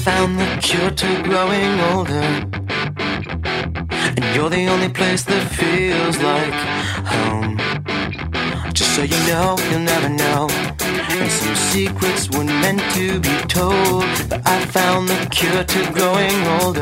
found the cure to growing older. And you're the only place that feels like home. Just so you know, you'll never know. And some secrets weren't meant to be told. But I found the cure to growing older.